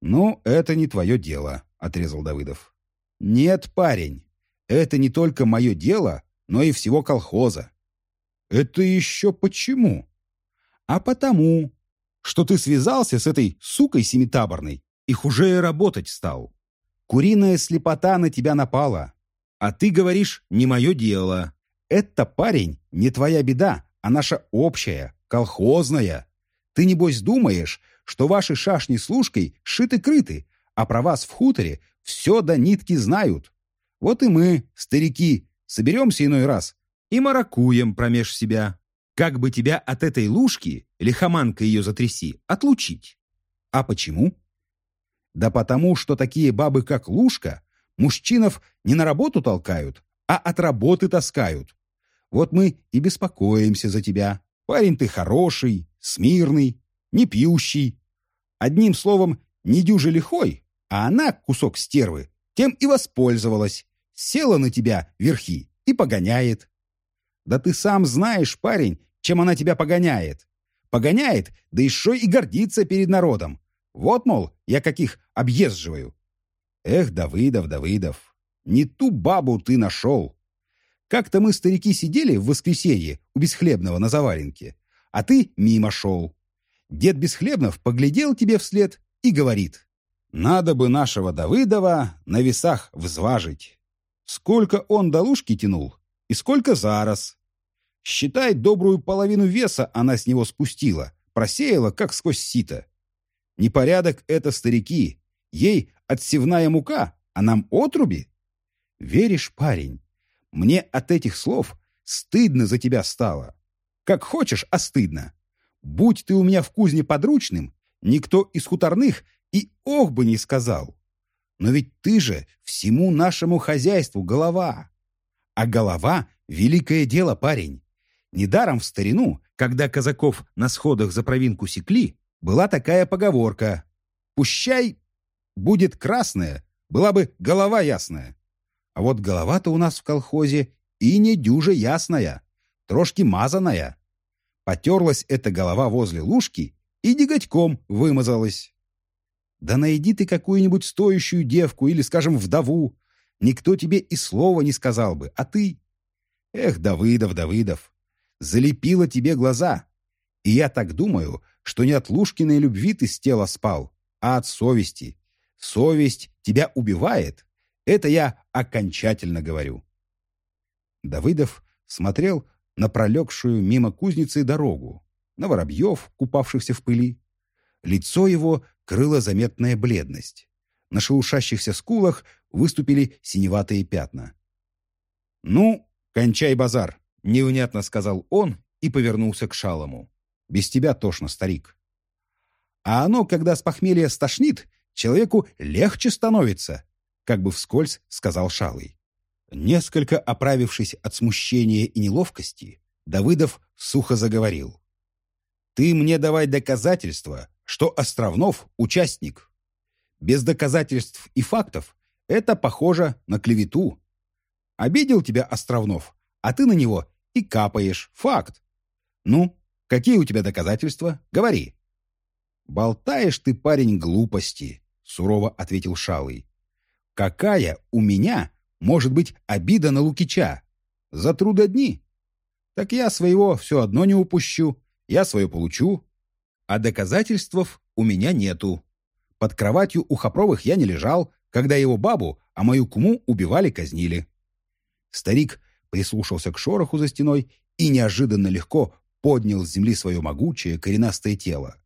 «Ну, это не твое дело», — отрезал Давыдов. Нет, парень, это не только мое дело, но и всего колхоза. Это еще почему? А потому, что ты связался с этой сукой семитаборной и хуже работать стал. Куриная слепота на тебя напала. А ты говоришь, не мое дело. Это, парень, не твоя беда, а наша общая, колхозная. Ты, небось, думаешь, что ваши шашни с лужкой шиты-крыты, а про вас в хуторе все до нитки знают. Вот и мы, старики, соберемся иной раз и маракуем промеж себя. Как бы тебя от этой лужки, лихоманка ее затряси, отлучить? А почему? Да потому, что такие бабы, как лужка, мужчинов не на работу толкают, а от работы таскают. Вот мы и беспокоимся за тебя. Парень ты хороший, смирный, не пьющий. Одним словом, не дюже лихой, а она, кусок стервы, тем и воспользовалась. Села на тебя верхи и погоняет. Да ты сам знаешь, парень, чем она тебя погоняет. Погоняет, да еще и гордится перед народом. Вот, мол, я каких объезживаю. Эх, Давыдов, Давыдов, не ту бабу ты нашел. Как-то мы, старики, сидели в воскресенье у Бесхлебного на заваленке, а ты мимо шел. Дед Бесхлебнов поглядел тебе вслед и говорит, «Надо бы нашего Давыдова на весах взважить. Сколько он до лужки тянул и сколько зараз. Считай, добрую половину веса она с него спустила, просеяла, как сквозь сито. Непорядок это старики. Ей отсевная мука, а нам отруби. Веришь, парень, мне от этих слов стыдно за тебя стало. Как хочешь, а стыдно. Будь ты у меня в кузне подручным, никто из хуторных и ох бы не сказал. Но ведь ты же всему нашему хозяйству голова. А голова — великое дело, парень. Недаром в старину, когда казаков на сходах за провинку секли, была такая поговорка «Пущай будет красная, была бы голова ясная». А вот голова-то у нас в колхозе и не дюже ясная, трошки мазаная. Потерлась эта голова возле лужки и деготьком вымазалась. Да найди ты какую-нибудь стоящую девку или, скажем, вдову. Никто тебе и слова не сказал бы, а ты... Эх, Давыдов, Давыдов, залепила тебе глаза. И я так думаю, что не от Лушкиной любви ты с тела спал, а от совести. Совесть тебя убивает, это я окончательно говорю. Давыдов смотрел на пролегшую мимо кузницы дорогу, на воробьев, купавшихся в пыли. Лицо его крыла заметная бледность. На шелушащихся скулах выступили синеватые пятна. «Ну, кончай базар», — невнятно сказал он и повернулся к Шалому. «Без тебя тошно, старик». А оно, когда с похмелья стошнит, человеку легче становится, как бы вскользь сказал Шалый. Несколько оправившись от смущения и неловкости, Давыдов сухо заговорил. «Ты мне давай доказательства, что Островнов — участник. Без доказательств и фактов это похоже на клевету. Обидел тебя Островнов, а ты на него и капаешь. Факт. Ну, какие у тебя доказательства? Говори». «Болтаешь ты, парень, глупости», — сурово ответил Шалый. Какая у меня может быть обида на Лукича? За трудодни? Так я своего все одно не упущу, я свое получу. А доказательств у меня нету. Под кроватью у Хопровых я не лежал, когда его бабу, а мою куму убивали-казнили. Старик прислушался к шороху за стеной и неожиданно легко поднял с земли свое могучее коренастое тело.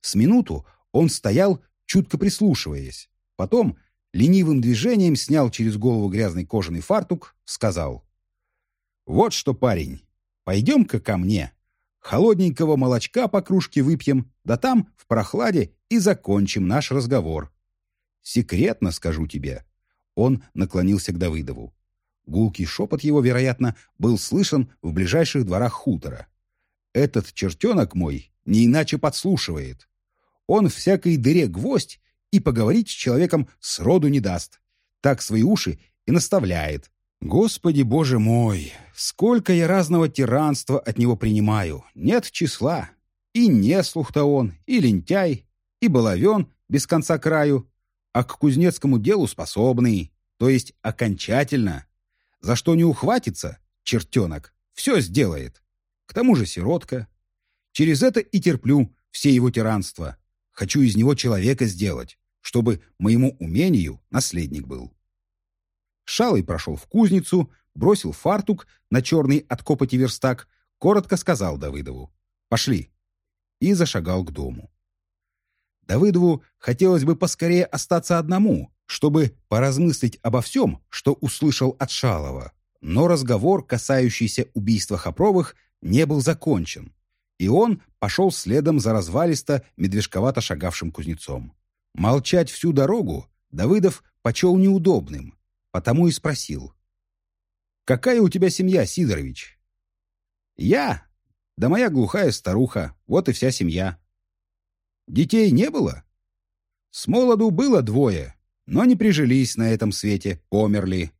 С минуту он стоял, чутко прислушиваясь. Потом ленивым движением снял через голову грязный кожаный фартук, сказал. «Вот что, парень, пойдем-ка ко мне. Холодненького молочка по кружке выпьем, да там, в прохладе, и закончим наш разговор. Секретно скажу тебе». Он наклонился к Давыдову. Гулкий шепот его, вероятно, был слышен в ближайших дворах хутора. «Этот чертенок мой не иначе подслушивает. Он всякой дыре гвоздь и поговорить с человеком сроду не даст. Так свои уши и наставляет. Господи боже мой, сколько я разного тиранства от него принимаю. Нет числа. И не слух-то он, и лентяй, и баловен без конца краю, а к кузнецкому делу способный. то есть окончательно. За что не ухватится, чертенок, все сделает. К тому же сиротка. Через это и терплю все его тиранства. Хочу из него человека сделать, чтобы моему умению наследник был. Шалый прошел в кузницу, бросил фартук на черный от копоти верстак, коротко сказал Давыдову «Пошли» и зашагал к дому. Давыдову хотелось бы поскорее остаться одному, чтобы поразмыслить обо всем, что услышал от Шалова. Но разговор, касающийся убийства Хопровых, не был закончен, и он пошел следом за развалисто медвежковато шагавшим кузнецом. Молчать всю дорогу Давыдов почел неудобным, потому и спросил. «Какая у тебя семья, Сидорович?» «Я? Да моя глухая старуха, вот и вся семья». «Детей не было?» «С молоду было двое, но не прижились на этом свете, померли.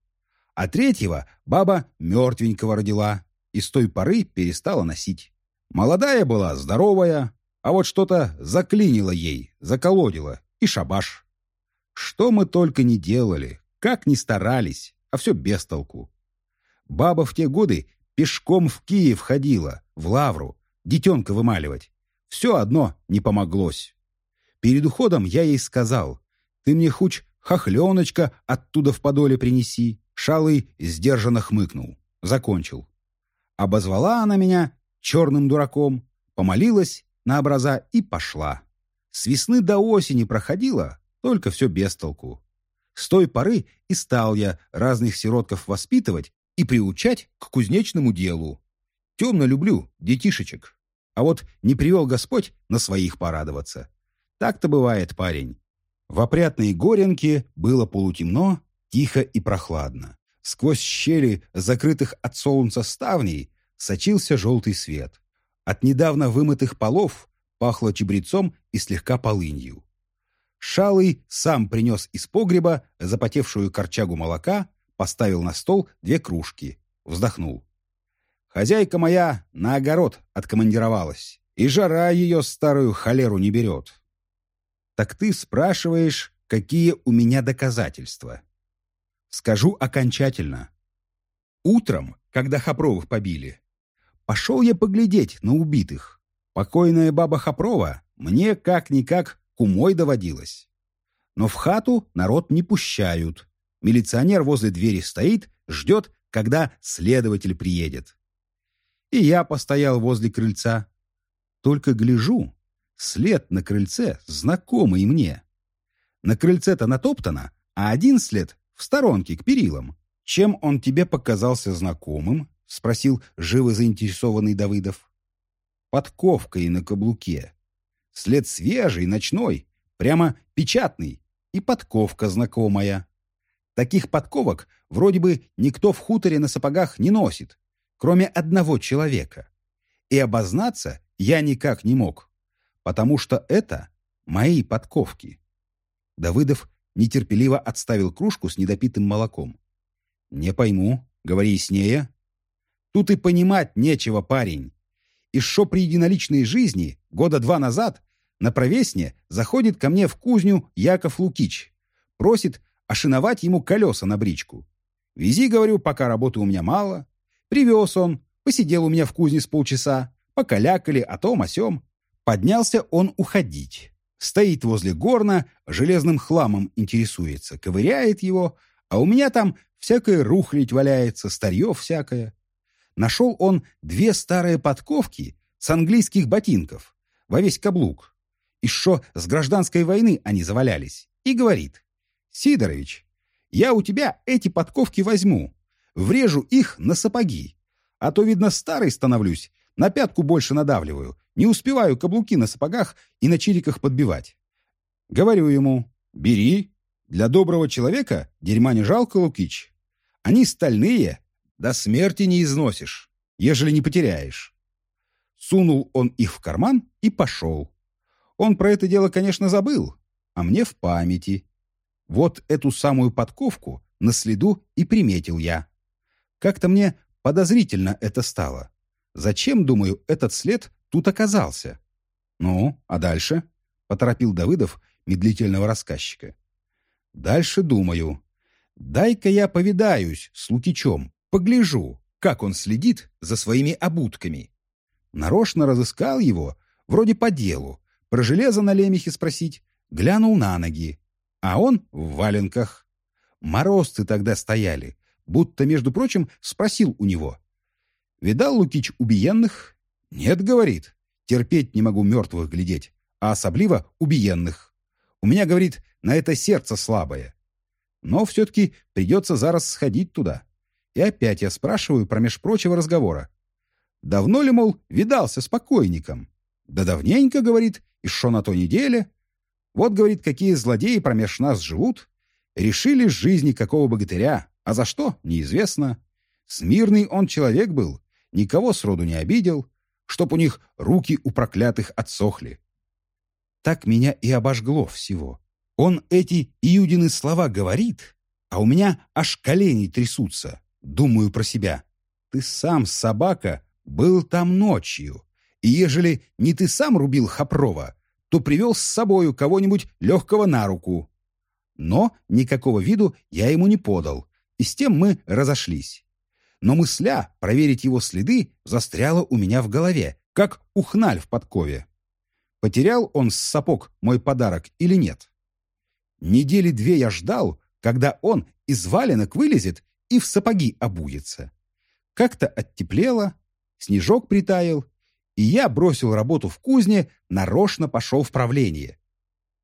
А третьего баба мертвенького родила и с той поры перестала носить. Молодая была, здоровая, а вот что-то заклинило ей, заколодило, и шабаш. Что мы только не делали, как ни старались, а все без толку. Баба в те годы пешком в Киев ходила, в Лавру, детенка вымаливать. Все одно не помоглось. Перед уходом я ей сказал, ты мне хуч хохленочка оттуда в подоле принеси. Шалый сдержанно хмыкнул. Закончил. Обозвала она меня черным дураком, помолилась на образа и пошла. С весны до осени проходила, только все без толку. С той поры и стал я разных сиротков воспитывать и приучать к кузнечному делу. Темно люблю детишечек. А вот не привел Господь на своих порадоваться. Так-то бывает, парень. В опрятной горенке было полутемно, тихо и прохладно. Сквозь щели, закрытых от солнца ставней, сочился желтый свет. От недавно вымытых полов пахло чебрецом и слегка полынью. Шалый сам принес из погреба запотевшую корчагу молока, поставил на стол две кружки, вздохнул. Хозяйка моя на огород откомандировалась, и жара ее старую холеру не берет. Так ты спрашиваешь, какие у меня доказательства? Скажу окончательно. Утром, когда Хопровых побили, пошел я поглядеть на убитых. Покойная баба Хопрова мне как-никак кумой доводилась. Но в хату народ не пущают. Милиционер возле двери стоит, ждет, когда следователь приедет. И я постоял возле крыльца. Только гляжу, след на крыльце знакомый мне. На крыльце-то натоптано, а один след в сторонке к перилам. Чем он тебе показался знакомым? Спросил живо заинтересованный Давыдов подковкой на каблуке. След свежий, ночной, прямо печатный, и подковка знакомая. Таких подковок вроде бы никто в хуторе на сапогах не носит, кроме одного человека. И обознаться я никак не мог, потому что это мои подковки. Давыдов нетерпеливо отставил кружку с недопитым молоком. «Не пойму, говори яснее». «Тут и понимать нечего, парень и шо при единоличной жизни года два назад на провесне заходит ко мне в кузню Яков Лукич. Просит ошиновать ему колеса на бричку. «Вези, — говорю, — пока работы у меня мало». Привез он, посидел у меня в кузне с полчаса, покалякали о том, о сём. Поднялся он уходить. Стоит возле горна, железным хламом интересуется, ковыряет его, а у меня там всякое рухлить валяется, старье всякое нашел он две старые подковки с английских ботинков во весь каблук. И шо с гражданской войны они завалялись. И говорит, «Сидорович, я у тебя эти подковки возьму, врежу их на сапоги, а то, видно, старый становлюсь, на пятку больше надавливаю, не успеваю каблуки на сапогах и на чириках подбивать». Говорю ему, «Бери, для доброго человека дерьма не жалко, Лукич. Они стальные, до смерти не износишь, ежели не потеряешь. Сунул он их в карман и пошел. Он про это дело, конечно, забыл, а мне в памяти. Вот эту самую подковку на следу и приметил я. Как-то мне подозрительно это стало. Зачем, думаю, этот след тут оказался? Ну, а дальше? Поторопил Давыдов медлительного рассказчика. Дальше думаю. Дай-ка я повидаюсь с Лукичом, погляжу, как он следит за своими обутками. Нарочно разыскал его, вроде по делу, про железо на лемехе спросить, глянул на ноги, а он в валенках. Морозцы тогда стояли, будто, между прочим, спросил у него. «Видал, Лукич, убиенных?» «Нет, — говорит, — терпеть не могу мертвых глядеть, а особливо убиенных. У меня, — говорит, — на это сердце слабое. Но все-таки придется зараз сходить туда. И опять я спрашиваю промеж прочего разговора. Давно ли, мол, видался с покойником? Да давненько, говорит, и шо на то неделе. Вот, говорит, какие злодеи промеж нас живут. Решили жизни какого богатыря, а за что, неизвестно. Смирный он человек был, никого сроду не обидел, чтоб у них руки у проклятых отсохли. Так меня и обожгло всего. Он эти Иудины слова говорит, а у меня аж колени трясутся. Думаю про себя. Ты сам, собака, был там ночью. И ежели не ты сам рубил Хопрова, то привел с собою кого-нибудь легкого на руку. Но никакого виду я ему не подал, и с тем мы разошлись. Но мысля проверить его следы застряла у меня в голове, как ухналь в подкове. Потерял он с сапог мой подарок или нет? Недели две я ждал, когда он из валенок вылезет и в сапоги обуется. Как-то оттеплело, снежок притаял, и я бросил работу в кузне, нарочно пошел в правление.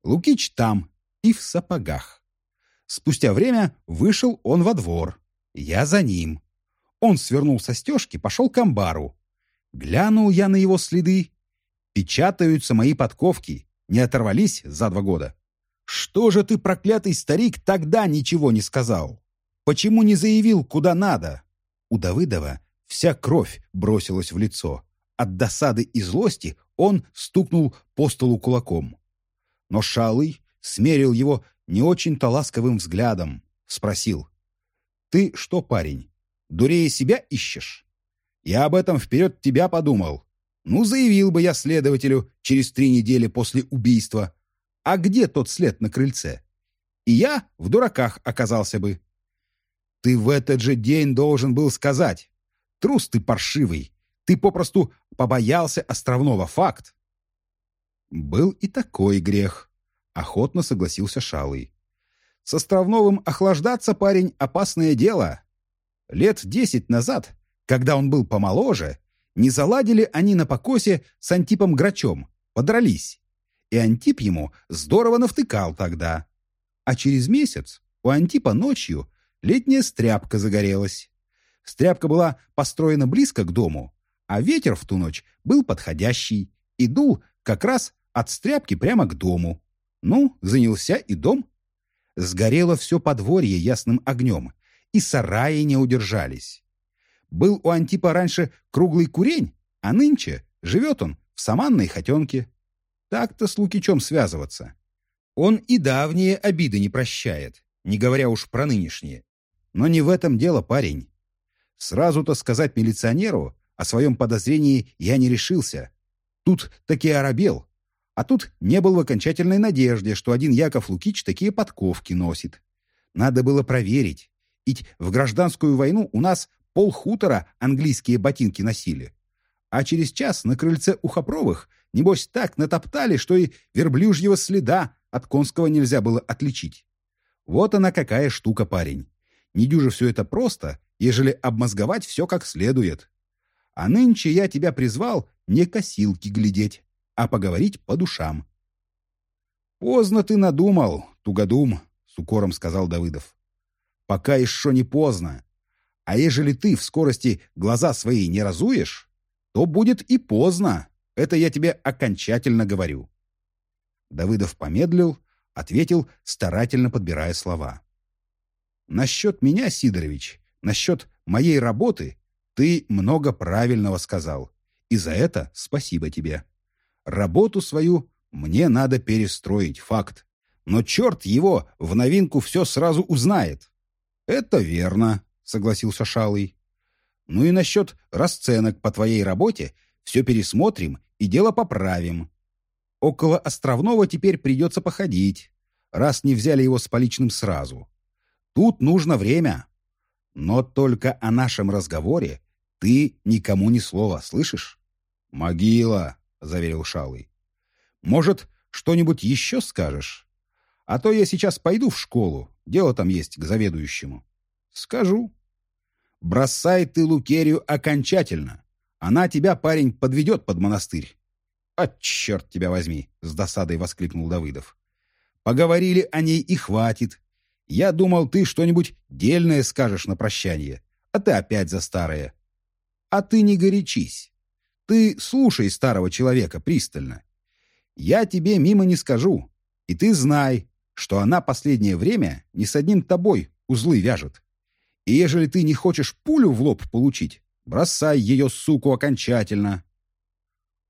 Лукич там и в сапогах. Спустя время вышел он во двор. Я за ним. Он свернул со стежки, пошел к амбару. Глянул я на его следы. Печатаются мои подковки, не оторвались за два года. Что же ты, проклятый старик, тогда ничего не сказал? Почему не заявил, куда надо? У Давыдова вся кровь бросилась в лицо. От досады и злости он стукнул по столу кулаком. Но Шалый смерил его не очень-то ласковым взглядом, спросил. «Ты что, парень, дурее себя ищешь? Я об этом вперед тебя подумал. Ну, заявил бы я следователю через три недели после убийства. А где тот след на крыльце? И я в дураках оказался бы. Ты в этот же день должен был сказать. Трус ты паршивый. Ты попросту побоялся островного факт. Был и такой грех. Охотно согласился Шалый. С Островновым охлаждаться, парень, опасное дело. Лет десять назад, когда он был помоложе, не заладили они на покосе с Антипом Грачом, подрались. И Антип ему здорово навтыкал тогда. А через месяц у Антипа ночью летняя стряпка загорелась. Стряпка была построена близко к дому, а ветер в ту ночь был подходящий и дул как раз от стряпки прямо к дому. Ну, занялся и дом. Сгорело все подворье ясным огнем, и сараи не удержались. Был у Антипа раньше круглый курень, а нынче живет он в саманной хотенке. Так-то с Лукичом связываться. Он и давние обиды не прощает, не говоря уж про нынешние. Но не в этом дело, парень. Сразу-то сказать милиционеру о своем подозрении я не решился. Тут таки оробел. А тут не был в окончательной надежде, что один Яков Лукич такие подковки носит. Надо было проверить. Ведь в гражданскую войну у нас полхутора английские ботинки носили. А через час на крыльце у Хопровых, небось, так натоптали, что и верблюжьего следа от конского нельзя было отличить. Вот она какая штука, парень. Не дюже все это просто, ежели обмозговать все как следует. А нынче я тебя призвал не косилки глядеть, а поговорить по душам. «Поздно ты надумал, тугодум», — с укором сказал Давыдов. «Пока еще не поздно. А ежели ты в скорости глаза свои не разуешь, то будет и поздно. Это я тебе окончательно говорю». Давыдов помедлил, ответил, старательно подбирая слова. Насчет меня, Сидорович, насчет моей работы ты много правильного сказал. И за это спасибо тебе. Работу свою мне надо перестроить, факт. Но черт его в новинку все сразу узнает. Это верно, согласился Шалый. Ну и насчет расценок по твоей работе все пересмотрим и дело поправим. Около Островного теперь придется походить, раз не взяли его с поличным сразу. Тут нужно время. Но только о нашем разговоре ты никому ни слова, слышишь? «Могила», — заверил Шалый. «Может, что-нибудь еще скажешь? А то я сейчас пойду в школу, дело там есть к заведующему». «Скажу». «Бросай ты Лукерию окончательно. Она тебя, парень, подведет под монастырь». «А черт тебя возьми!» — с досадой воскликнул Давыдов. «Поговорили о ней и хватит. Я думал, ты что-нибудь дельное скажешь на прощание, а ты опять за старое. А ты не горячись. Ты слушай старого человека пристально. Я тебе мимо не скажу, и ты знай, что она последнее время не с одним тобой узлы вяжет. И ежели ты не хочешь пулю в лоб получить, бросай ее, суку, окончательно.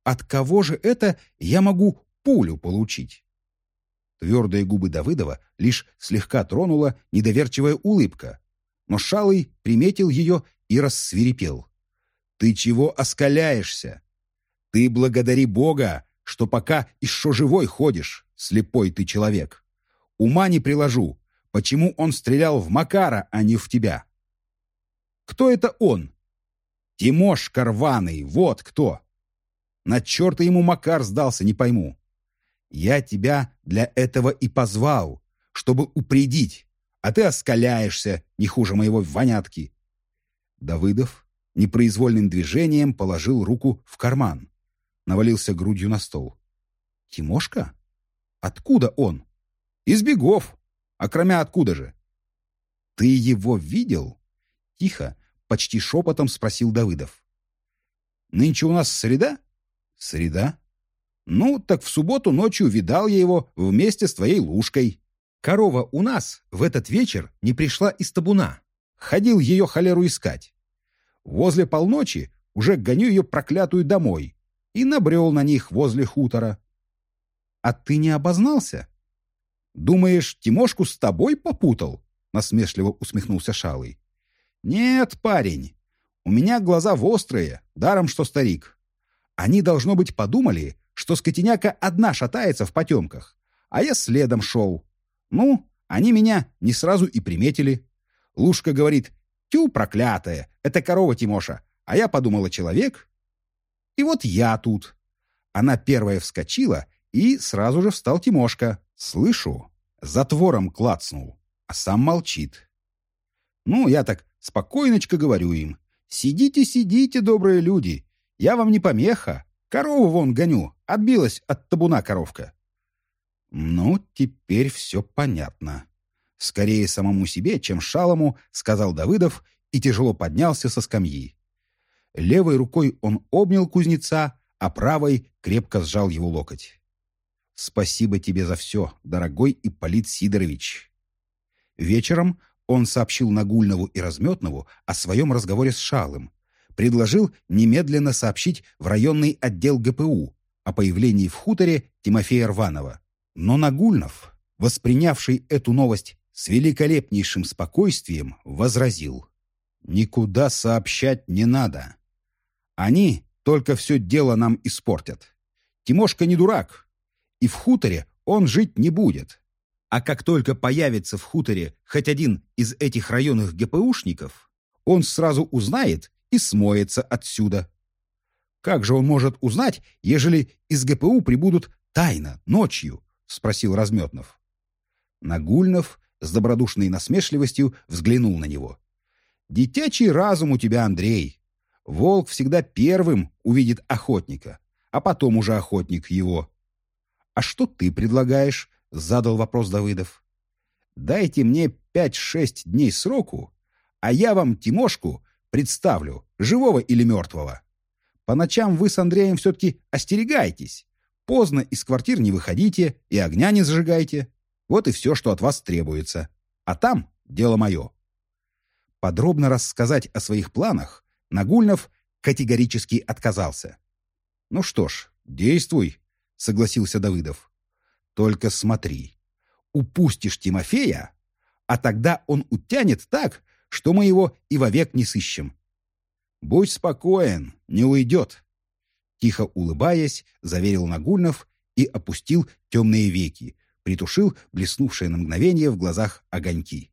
От кого же это я могу пулю получить? Твердые губы Давыдова лишь слегка тронула недоверчивая улыбка, но Шалый приметил ее и рассвирепел. «Ты чего оскаляешься? Ты благодари Бога, что пока еще живой ходишь, слепой ты человек. Ума не приложу, почему он стрелял в Макара, а не в тебя. Кто это он? Тимош рваный, вот кто. На черта ему Макар сдался, не пойму. Я тебя для этого и позвал, чтобы упредить, а ты оскаляешься, не хуже моего вонятки. Давыдов непроизвольным движением положил руку в карман, навалился грудью на стол. «Тимошка? Откуда он?» «Из бегов. А кроме откуда же?» «Ты его видел?» Тихо, почти шепотом спросил Давыдов. «Нынче у нас среда?» «Среда?» «Ну, так в субботу ночью видал я его вместе с твоей лужкой. Корова у нас в этот вечер не пришла из табуна. Ходил ее холеру искать. Возле полночи уже гоню ее проклятую домой и набрел на них возле хутора. А ты не обознался? Думаешь, Тимошку с тобой попутал? Насмешливо усмехнулся Шалый. Нет, парень, у меня глаза вострые, даром что старик. Они, должно быть, подумали, что скотиняка одна шатается в потемках, а я следом шел. Ну, они меня не сразу и приметили. Лушка говорит, тю, проклятая, это корова Тимоша, а я подумала, человек. И вот я тут. Она первая вскочила, и сразу же встал Тимошка. Слышу, затвором клацнул, а сам молчит. Ну, я так спокойночко говорю им. «Сидите, сидите, добрые люди. Я вам не помеха. Корову вон гоню. Отбилась от табуна коровка». «Ну, теперь все понятно. Скорее самому себе, чем шалому», — сказал Давыдов и тяжело поднялся со скамьи. Левой рукой он обнял кузнеца, а правой крепко сжал его локоть. «Спасибо тебе за все, дорогой Ипполит Сидорович». Вечером он сообщил Нагульнову и Разметнову о своем разговоре с Шалым, предложил немедленно сообщить в районный отдел ГПУ о появлении в хуторе Тимофея Рванова. Но Нагульнов, воспринявший эту новость с великолепнейшим спокойствием, возразил. «Никуда сообщать не надо. Они только все дело нам испортят. Тимошка не дурак, и в хуторе он жить не будет. А как только появится в хуторе хоть один из этих районных ГПУшников, он сразу узнает и смоется отсюда. Как же он может узнать, ежели из ГПУ прибудут тайно, ночью? Спросил Разметнов. Нагульнов с добродушной насмешливостью взглянул на него. «Детячий разум у тебя, Андрей. Волк всегда первым увидит охотника, а потом уже охотник его. «А что ты предлагаешь?» — задал вопрос Давыдов. «Дайте мне пять-шесть дней сроку, а я вам Тимошку представлю, живого или мертвого. По ночам вы с Андреем все-таки остерегайтесь. Поздно из квартир не выходите и огня не зажигайте. Вот и все, что от вас требуется. А там дело мое». Подробно рассказать о своих планах Нагульнов категорически отказался. «Ну что ж, действуй», согласился Давыдов. Только смотри, упустишь Тимофея, а тогда он утянет так, что мы его и вовек не сыщем. Будь спокоен, не уйдет. Тихо улыбаясь, заверил Нагульнов и опустил темные веки, притушил блеснувшие на мгновение в глазах огоньки.